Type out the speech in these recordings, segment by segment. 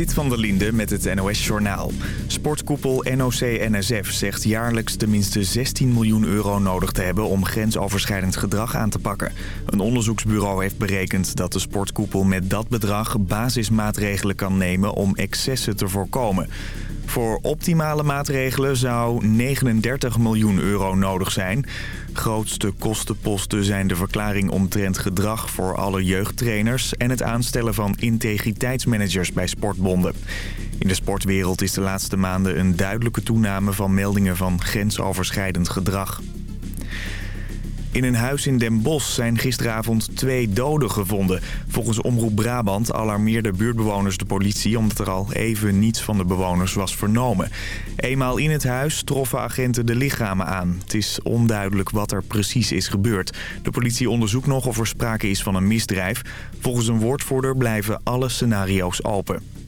Zit van der Linde met het NOS-journaal. Sportkoepel NOC-NSF zegt jaarlijks tenminste 16 miljoen euro nodig te hebben... om grensoverschrijdend gedrag aan te pakken. Een onderzoeksbureau heeft berekend dat de sportkoepel met dat bedrag... basismaatregelen kan nemen om excessen te voorkomen. Voor optimale maatregelen zou 39 miljoen euro nodig zijn. Grootste kostenposten zijn de verklaring omtrent gedrag voor alle jeugdtrainers... en het aanstellen van integriteitsmanagers bij sportbonden. In de sportwereld is de laatste maanden een duidelijke toename van meldingen van grensoverschrijdend gedrag. In een huis in Den Bosch zijn gisteravond twee doden gevonden. Volgens Omroep Brabant alarmeerden buurtbewoners de politie... omdat er al even niets van de bewoners was vernomen. Eenmaal in het huis troffen agenten de lichamen aan. Het is onduidelijk wat er precies is gebeurd. De politie onderzoekt nog of er sprake is van een misdrijf. Volgens een woordvoerder blijven alle scenario's open.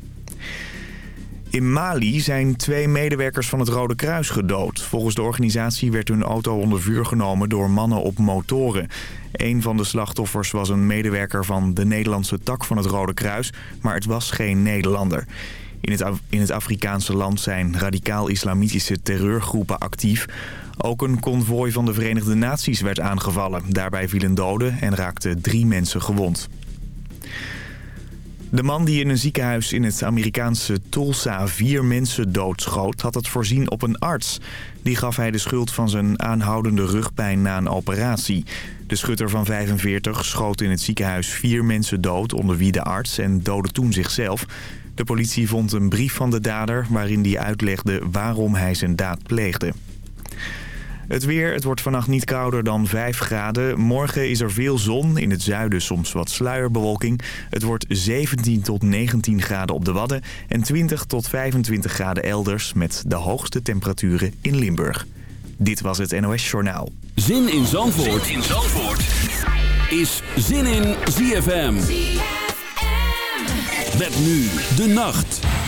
In Mali zijn twee medewerkers van het Rode Kruis gedood. Volgens de organisatie werd hun auto onder vuur genomen door mannen op motoren. Een van de slachtoffers was een medewerker van de Nederlandse tak van het Rode Kruis... maar het was geen Nederlander. In het, in het Afrikaanse land zijn radicaal-islamitische terreurgroepen actief. Ook een konvooi van de Verenigde Naties werd aangevallen. Daarbij vielen doden en raakten drie mensen gewond. De man die in een ziekenhuis in het Amerikaanse Tulsa vier mensen doodschoot... had het voorzien op een arts. Die gaf hij de schuld van zijn aanhoudende rugpijn na een operatie. De schutter van 45 schoot in het ziekenhuis vier mensen dood... onder wie de arts en doodde toen zichzelf. De politie vond een brief van de dader waarin hij uitlegde waarom hij zijn daad pleegde. Het weer, het wordt vannacht niet kouder dan 5 graden. Morgen is er veel zon, in het zuiden soms wat sluierbewolking. Het wordt 17 tot 19 graden op de Wadden en 20 tot 25 graden elders... met de hoogste temperaturen in Limburg. Dit was het NOS Journaal. Zin in Zandvoort, zin in Zandvoort. is Zin in ZFM. ZFM. Met nu de nacht.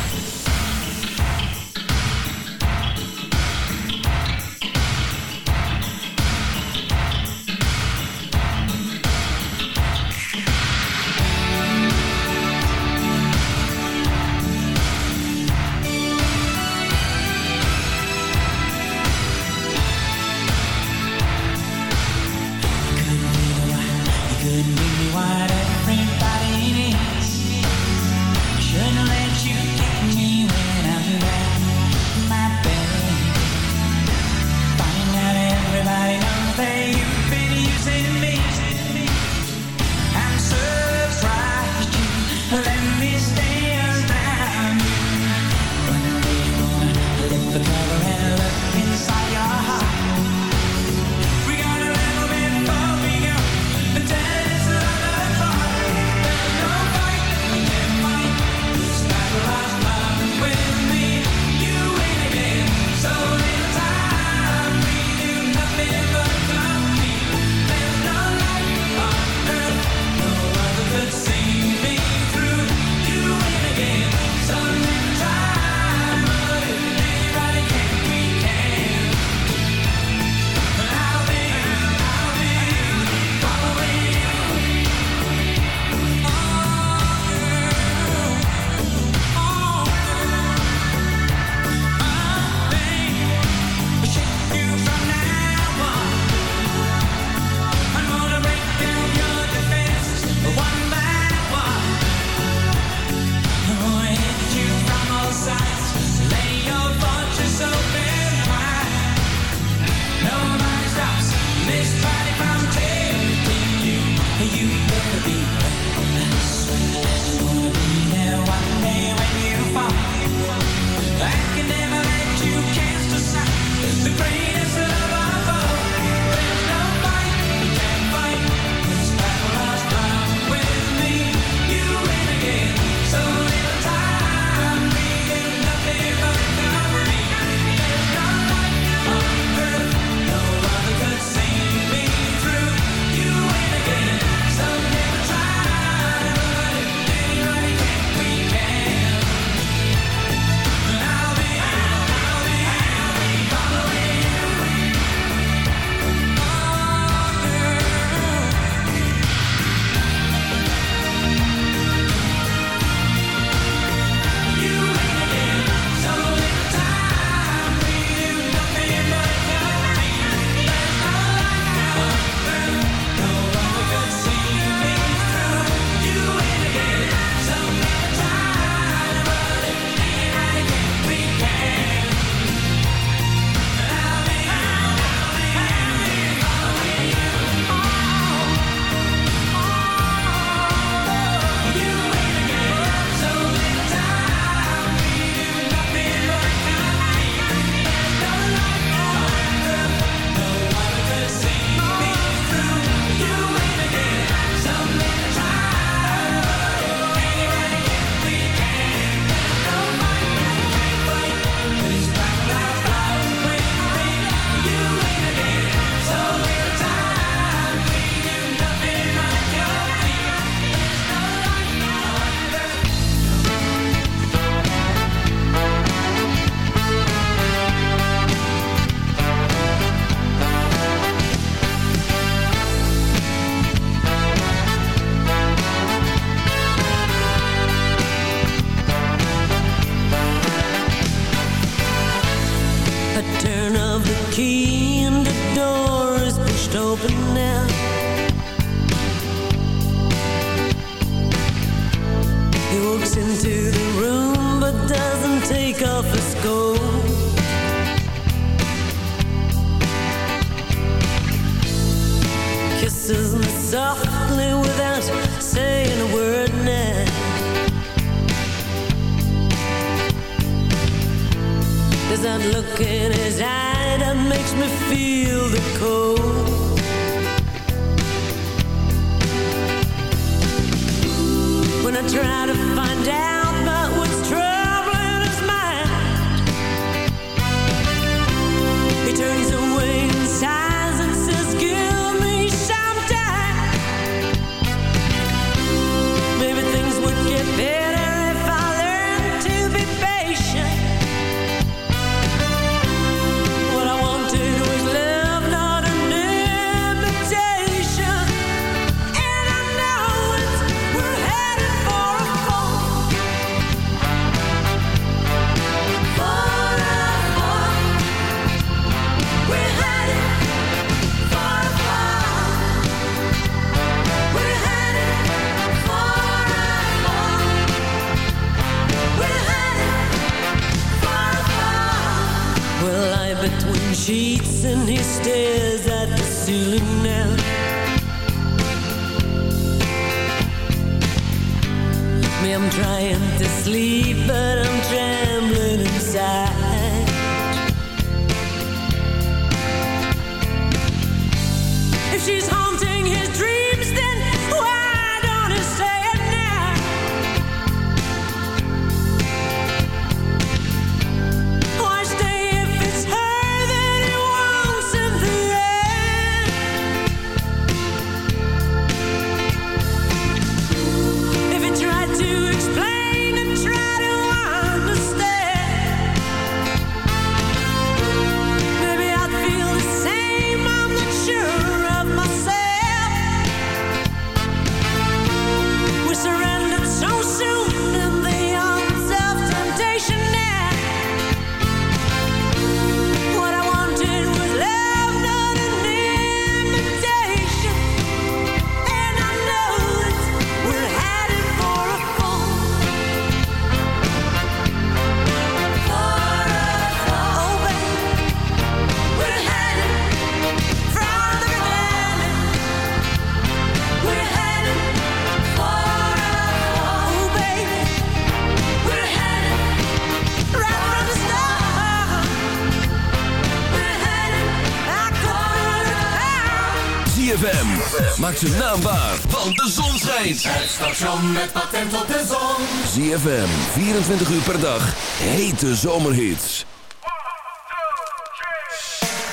ZFM. Maak zijn naam waar, want de zon schijnt. Het station met patent op de zon. ZFM, 24 uur per dag. Hete zomerhits.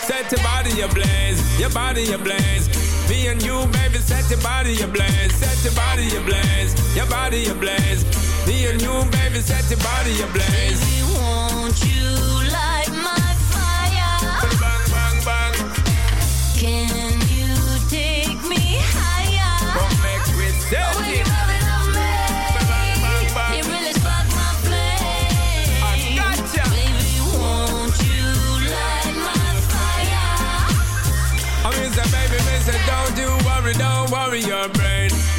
Set your body ablaze, your body ablaze. Me and you, baby, set your body ablaze, set your body ablaze, your body ablaze. Me and you, baby, set your body ablaze.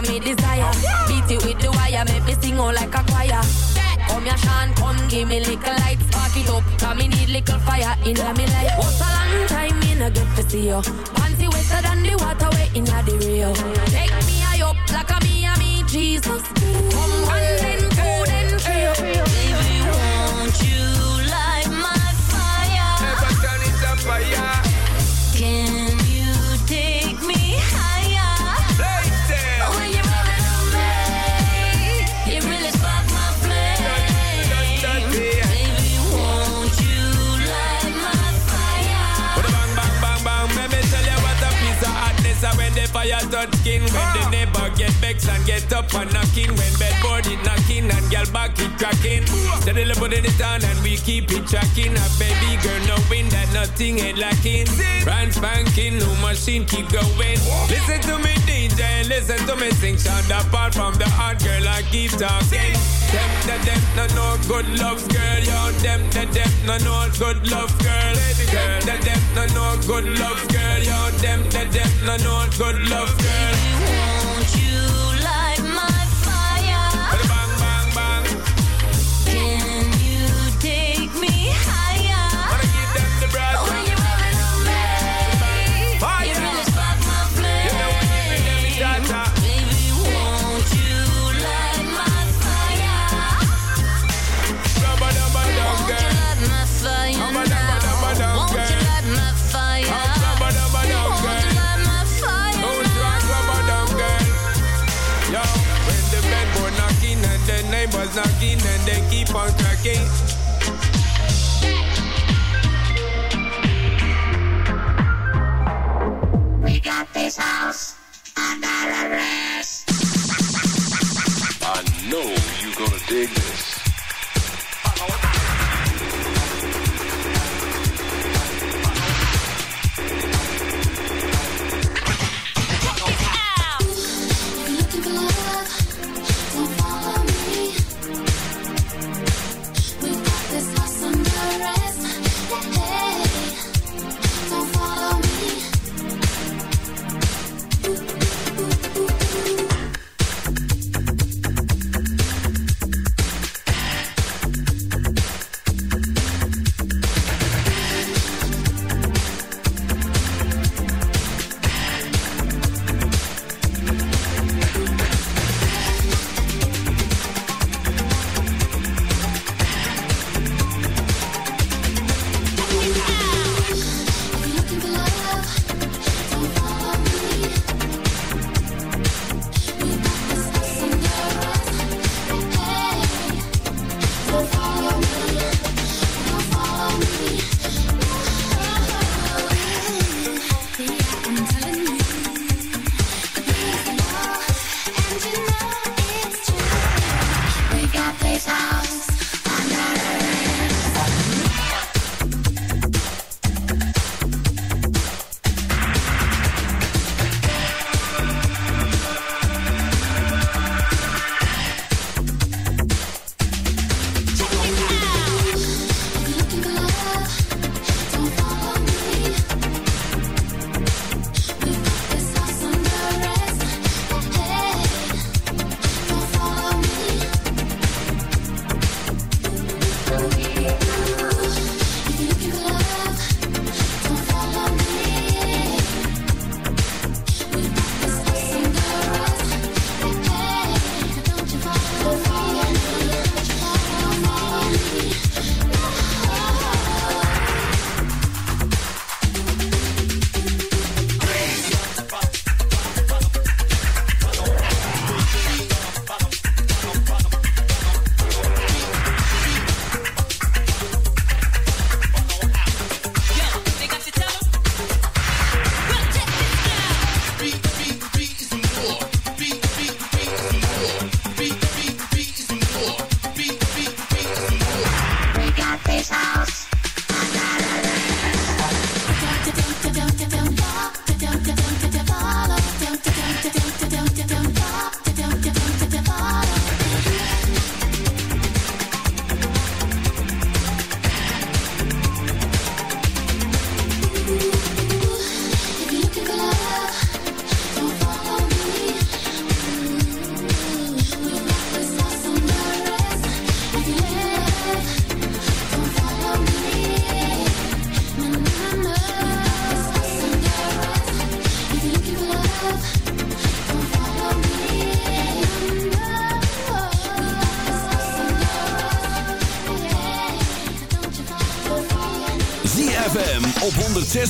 What me desire. Beat it with the wire, make me sing all like a choir. Come here, Sean, come give me little light, spark it up. Cause me need little fire in me life. What's a long time me no get to see you? Panty wetter than the water way in the Rio. Take me high up like a me and me Jesus. Come one then two then three. Keep it tracking. A baby girl knowing that nothing ain't lacking. Brand spanking, new machine keep going. Listen to me DJ listen to me sing. Sound apart from the hard girl I keep talking. Them, them, them, no, no good love girl. Yo, them, them, them, no, no good love girl. Them, them, no, no good love girl. Yo, them, them, them, no, no good love girl. And they keep on cracking. I know you're gonna dig this.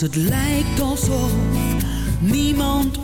het lijkt alsof niemand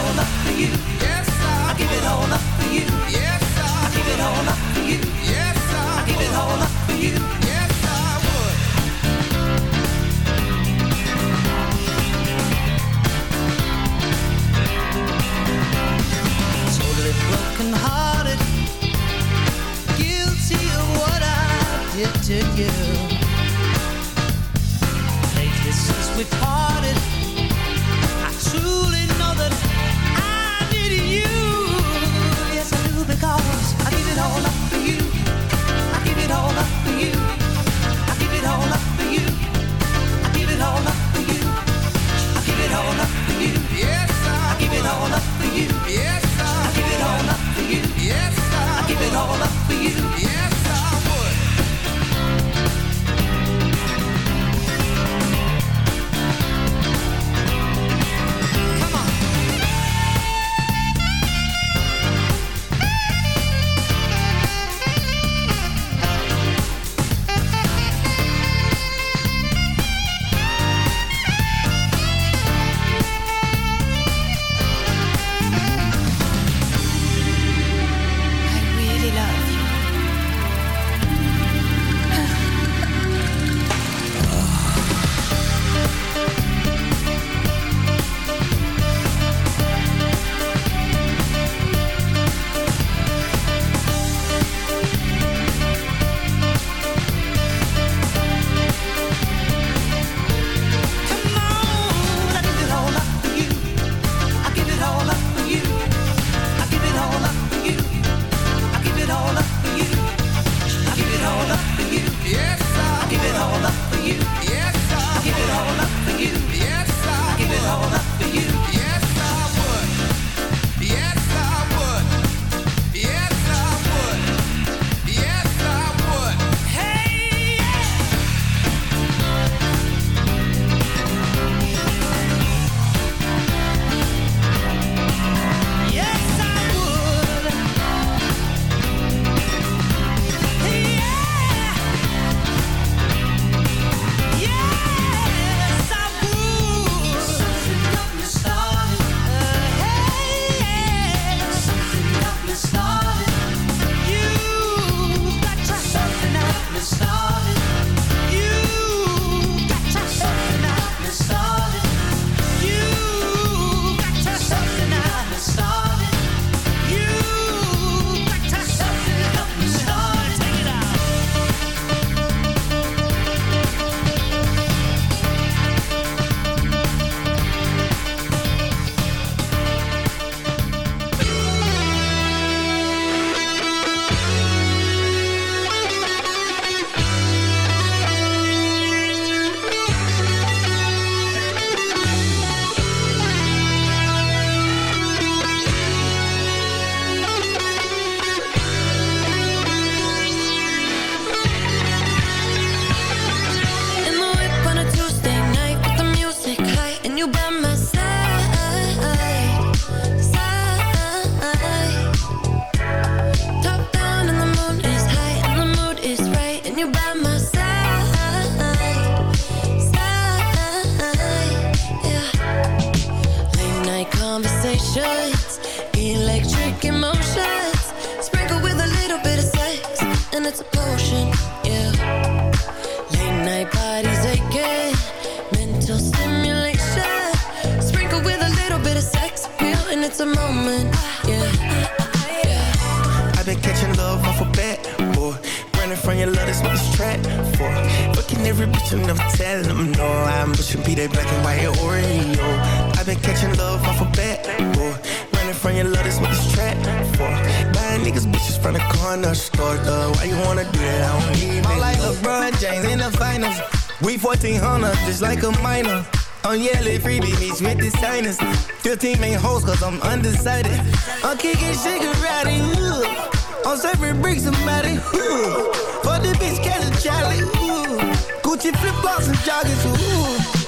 all up for you. Yes, I'll give it all up for you. Yeah. vibrations, electric emotions, sprinkled with a little bit of sex, and it's a potion, yeah. Late night bodies aching, mental stimulation, sprinkled with a little bit of sex appeal, and it's a moment, yeah. yeah. I've been catching love off a of bat, boy. Running from your love, that's what it's trapped for. Fucking every bitch, I'm never telling them no. I'm pushing be they black and white Oreo. I've been catching love off a boy. Running from your lotus with this track for. Buying niggas bitches from the corner store, though. Why you wanna do that? I don't need it. I'm like LeBron James in the finals. We 1400, just like a minor. On yellow freebie meets with the signers. 15 main hoes, cause I'm undecided. I'm kicking shigarati, ooh. I'm serving bricks somebody, ooh. For the bitch, catch a Charlie, ooh. Gucci flip flops and joggers, ooh.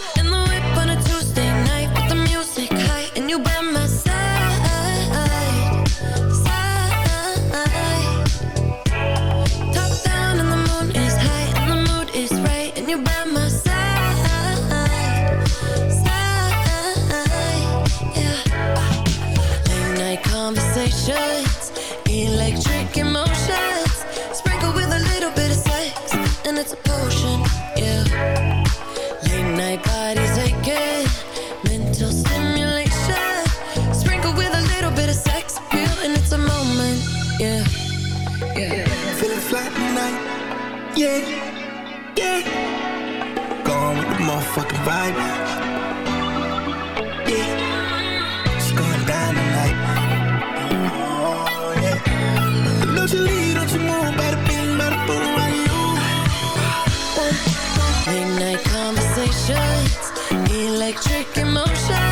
Late night conversations, electric emotions,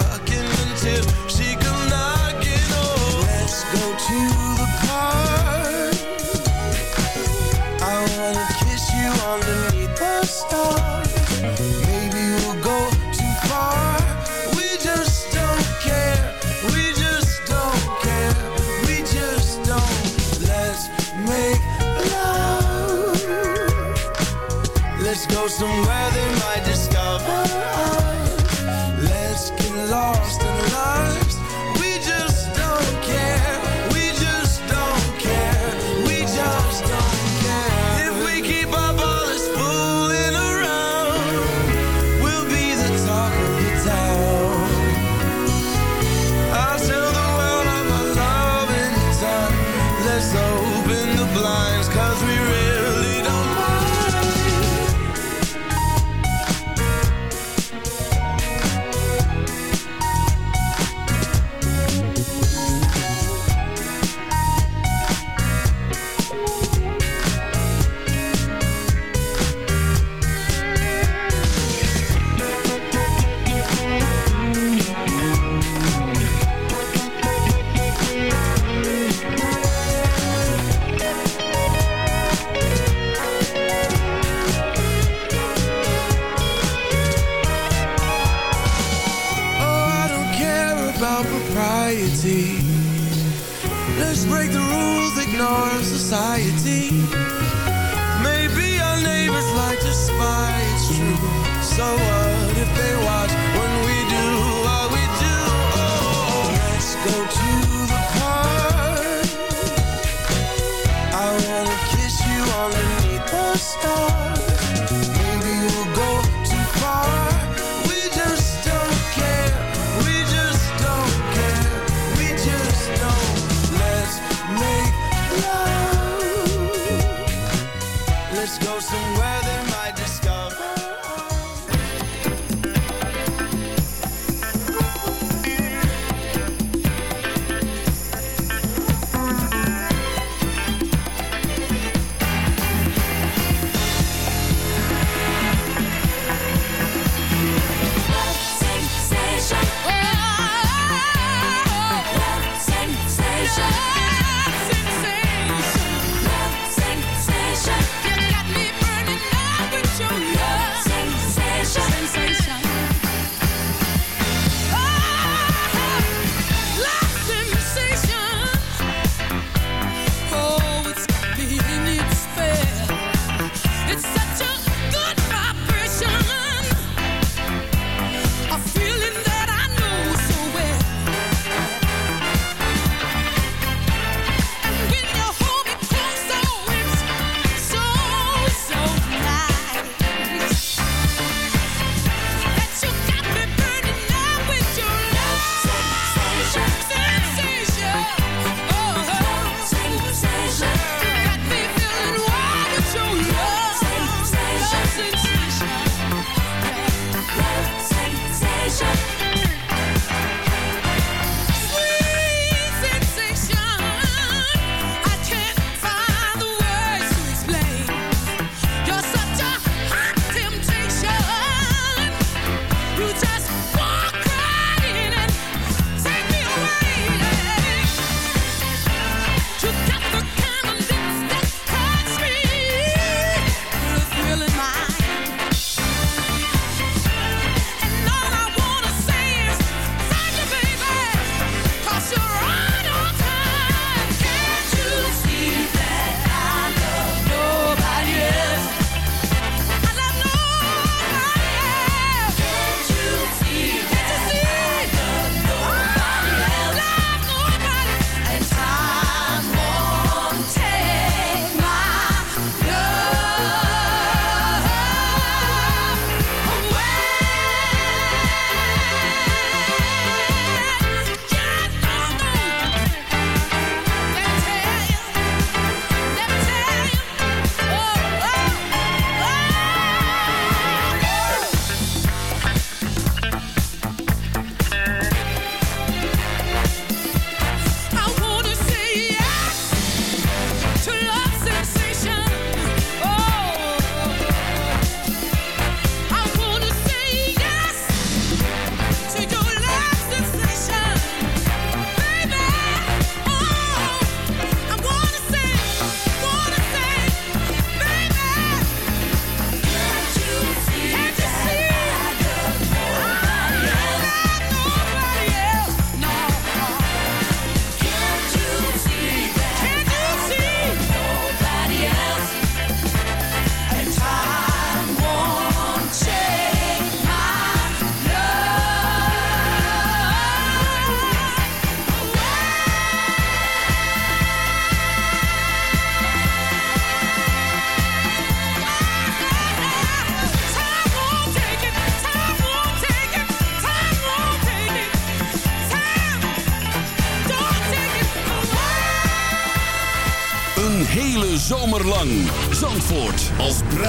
somewhere they might discover society.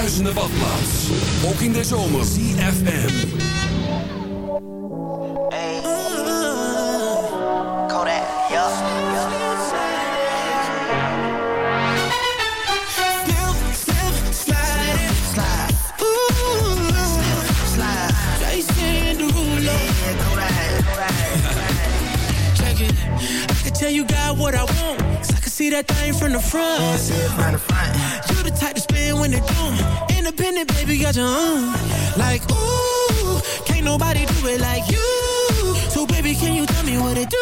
Als bruisende badplaats. Ook in de zomer. ZFM. Kodak, yup. Slip, slip, slide, slide. Ooh, slide. Jason Derulo. Yeah, Kodak, Kodak. Check it. I can tell you got what I want. 'cause I can see that thing from the front. Own. Like, ooh, can't nobody do it like you. So, baby, can you tell me what it do?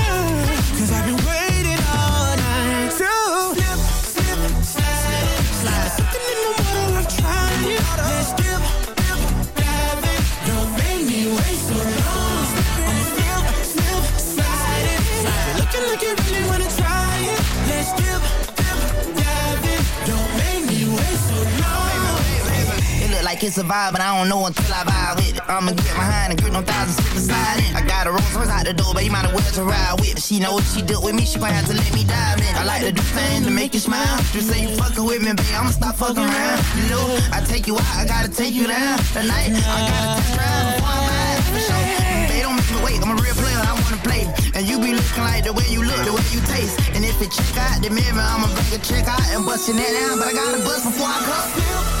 It a vibe, but I don't know until I vibe with it. I'ma get behind and grip no thousand slip and slide in. I got a Rolls Royce out the door, but you might as well to ride with. She know what she do with me, she gon' have to let me dive in. I like to do things to make you smile. Just say you fucking with me, babe, I'ma stop fucking around. You know, I take you out, I gotta take you down. Tonight, I gotta test drive before I'm out. For sure. Don't make me wait, I'm a real player, I wanna play. And you be looking like the way you look, the way you taste. And if it check out the mirror, I'ma bring a check out and bust your net down. But I gotta bust before I come.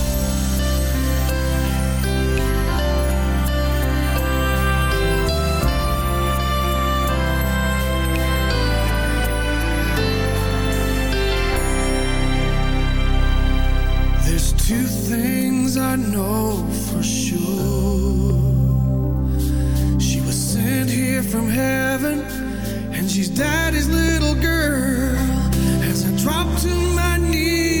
Two things I know for sure. She was sent here from heaven, and she's daddy's little girl. As I drop to my knees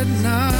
at night.